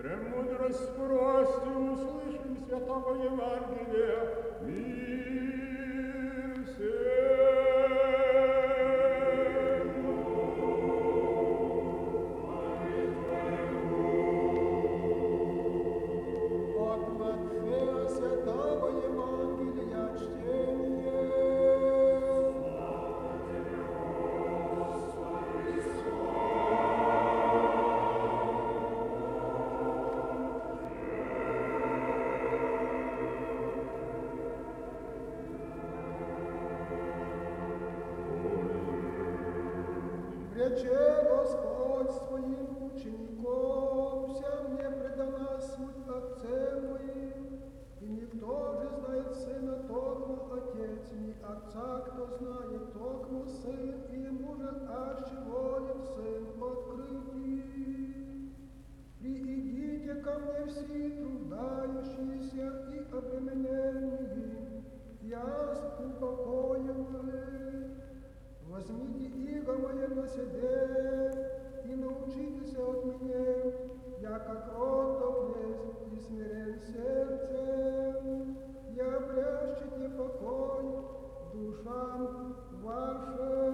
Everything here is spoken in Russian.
Премудрость спрости, услышим святого Евангелия. Мир Рече Господь своим учеником, вся мне предана суть Отце моим, и никто же знает Сына токмо Отец, ни Отца, кто знает токмо Сын, и ему же аще волен Сын. Приидите ко мне все труждающиеся и обремененные, себе и научитесь от меня, я как кроток есть и смирен сердцем, я обрящите покой душам вашим.